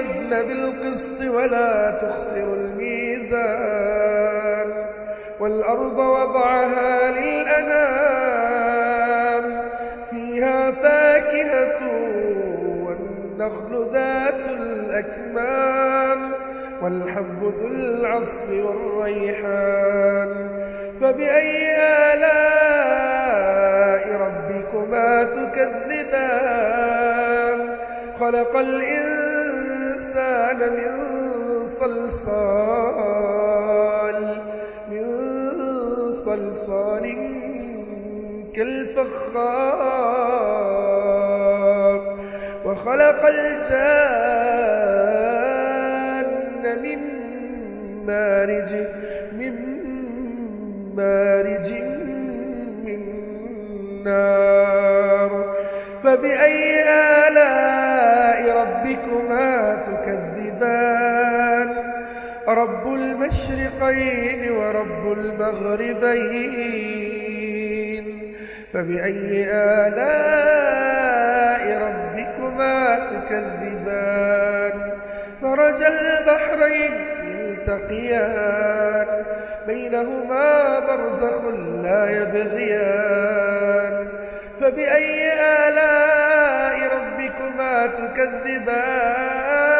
الوزن بالقسط ولا تخسروا الميزان. والأرض وضعها للأنام فيها فاكهة والنخل ذات الأكمام والحب ذو العصف والريحان. فبأي آلاء ربكما تكذبان؟ خلق الإنسان من صلصال من صلصال كالفخار. وخلق الجان من مارج من مارج من نار. فبأي آلاء ربكما رب المشرقين ورب المغربين فبأي آلاء ربكما تكذبان مرج البحرين يلتقيان بينهما برزخ لا يبغيان فبأي آلاء ربكما تكذبان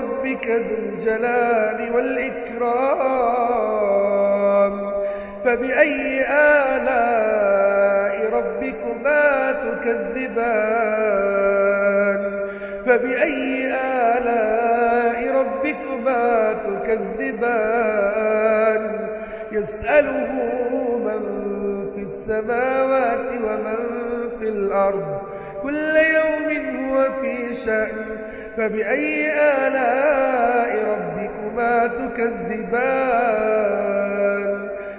ربك ذو الجلال والإكرام فبأي آلاء ربكما تكذبان؟ فبأي آلاء ربكما تكذبان؟ يسأله من في السماوات ومن في الأرض كل يوم هو في شأن فبأي آلاء ربكما تكذبان؟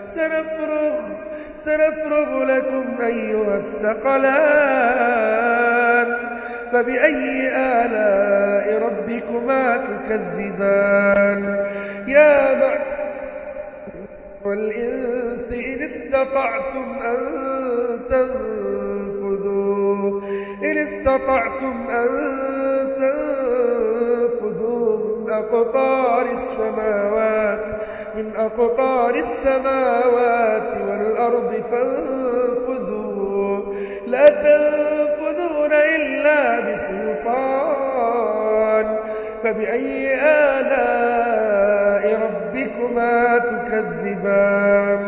سنفرغ سنفرغ لكم أيها الثقلان. فبأي آلاء ربكما تكذبان؟ يا معشر والإنس إن استطعتم أن تنفذوا. إن استطعتم أن تنفذوا أقطار السماوات من أقطار السماوات والأرض فانفذوا. لا تنفذون إلا بسلطان. فبأي آلاء ربكما تكذبان؟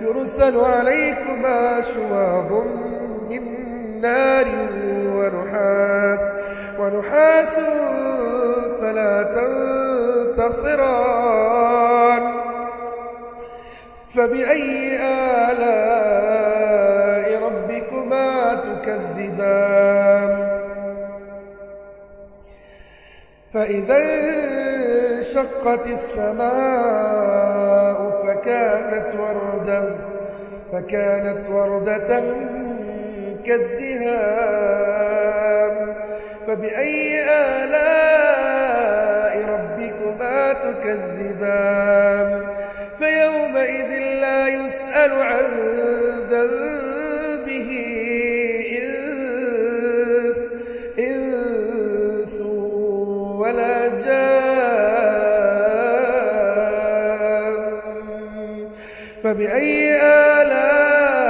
يرسل عليكما شواظ من نار ونحاس ونحاس فلا تنتصران. فبأي آلاء ربكما تكذبان؟ فإذا انشقت السماء فكانت وردة فكانت وردة كالدهام فبأي ربكما تكذبان فيومئذ لا يسأل عن ذنبه إنس إنس ولا جان. فبأي آلاء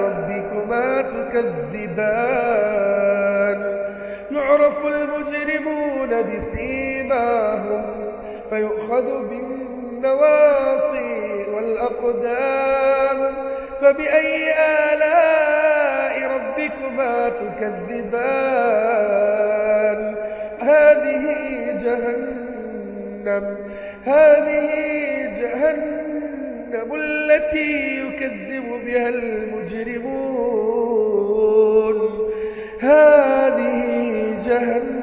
ربكما تكذبان؟ يعرف المجرمون بسيماهم فيؤخذ بالنواصي والأقدام فبأي آلاء ربكما تكذبان؟ هذه جهنم هذه جهنم التي يكذب بها المجرمون. هذه جهنم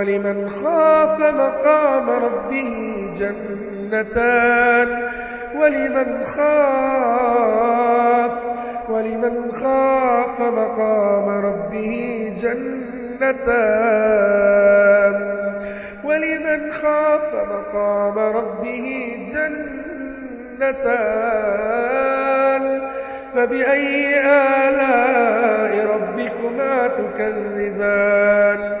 ولمن خاف مقام ربه جنتان. ولمن خاف ولمن خاف مقام ربه جنتان. ولمن خاف مقام ربه جنتان. فبأي آلاء ربكما تكذبان؟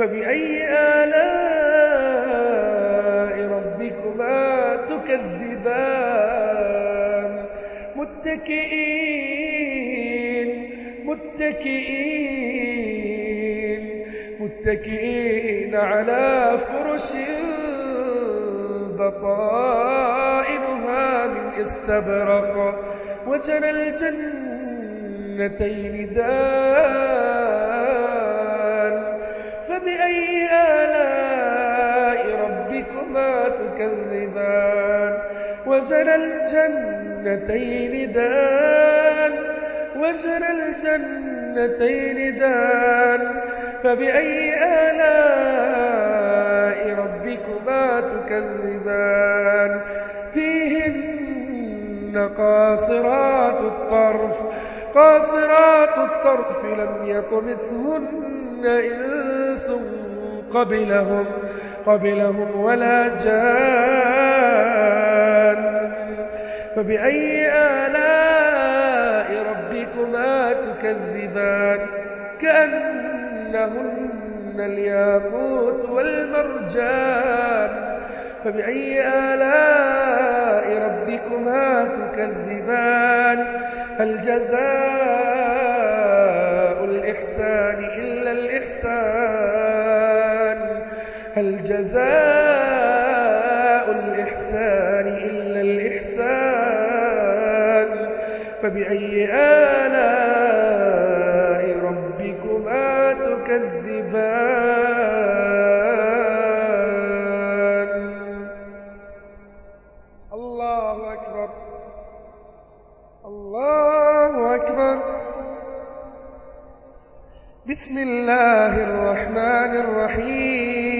فبأي آلاء ربكما تكذبان؟ متكئين متكئين متكئين على فرش بطائنها من استبرق. وجنى الجنتين دان تكذبان وجنى الجنتين دان وجنى الجنتين دان فبأي آلاء ربكما تكذبان؟ فيهن قاصرات الطرف قاصرات الطرف لم يطمثهن إنس قبلهم قبلهم ولا جان فبأي آلاء ربكما تكذبان؟ كأنهن الياقوت والمرجان. فبأي آلاء ربكما تكذبان؟ هل جزاء الإحسان إلا الإحسان؟ هل جزاء الإحسان إلا الإحسان فبأي آلاء ربكما تكذبان؟ الله أكبر. الله أكبر. بسم الله الرحمن الرحيم.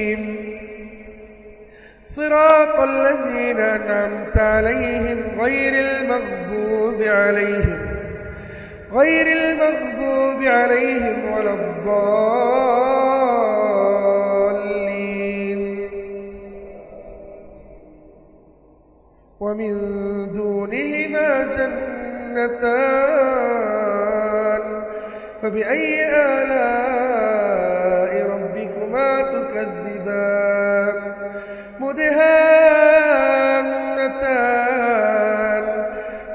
صراط الذين أنعمت عليهم غير المغضوب عليهم غير المغضوب عليهم ولا الضالين. ومن دونهما جنتان فبأي آلاء ربكما تكذبان؟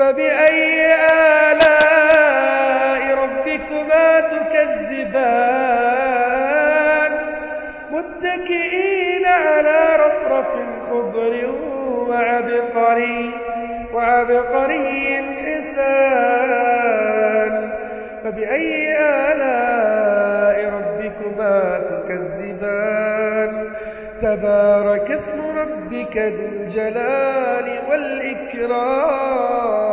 فبأي آلاء ربكما تكذبان؟ متكئين على رفرف خضر وعبقري وعبقري حسان. فبأي آلاء ربكما تكذبان؟ تبارك اسم ربك ذو الجلال والإكرام.